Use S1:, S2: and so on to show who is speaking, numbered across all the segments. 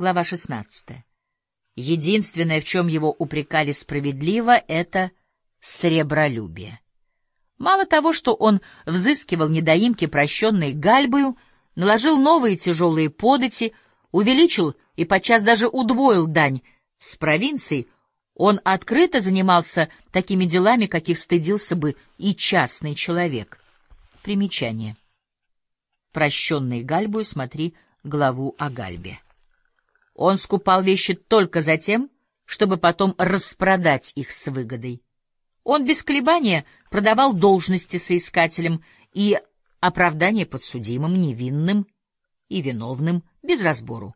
S1: Глава 16. Единственное, в чем его упрекали справедливо, — это сребролюбие. Мало того, что он взыскивал недоимки, прощенные Гальбою, наложил новые тяжелые подати, увеличил и подчас даже удвоил дань с провинцией, он открыто занимался такими делами, каких стыдился бы и частный человек. Примечание. Прощенный Гальбою, смотри главу о Гальбе. Он скупал вещи только за тем, чтобы потом распродать их с выгодой. Он без колебания продавал должности соискателям и оправдание подсудимым, невинным и виновным, без разбору.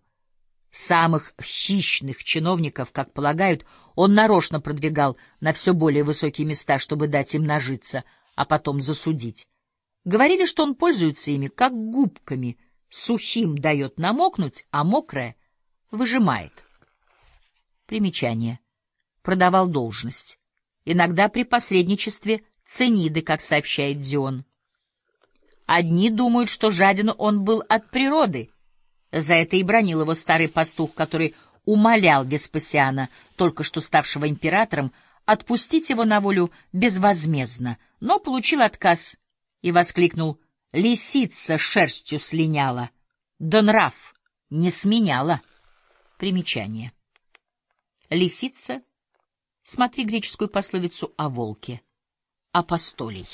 S1: Самых хищных чиновников, как полагают, он нарочно продвигал на все более высокие места, чтобы дать им нажиться, а потом засудить. Говорили, что он пользуется ими как губками, сухим дает намокнуть, а мокрое выжимает. Примечание. Продавал должность. Иногда при посредничестве цениды, как сообщает Дион. Одни думают, что жаден он был от природы — за это и бронил его старый пастух, который умолял Веспасиана, только что ставшего императором, отпустить его на волю безвозмездно, но получил отказ и воскликнул «Лисица шерстью слиняла, да нрав не сменяла». Примечание. Лисица, смотри греческую пословицу о волке, апостолий.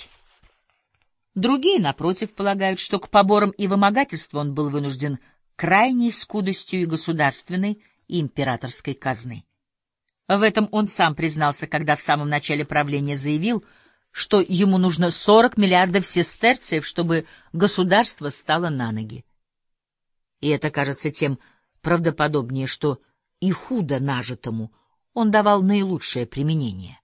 S1: Другие, напротив, полагают, что к поборам и вымогательству он был вынужден крайней скудостью и государственной, и императорской казны. В этом он сам признался, когда в самом начале правления заявил, что ему нужно 40 миллиардов сестерцев, чтобы государство стало на ноги. И это кажется тем правдоподобнее, что и худо нажитому он давал наилучшее применение.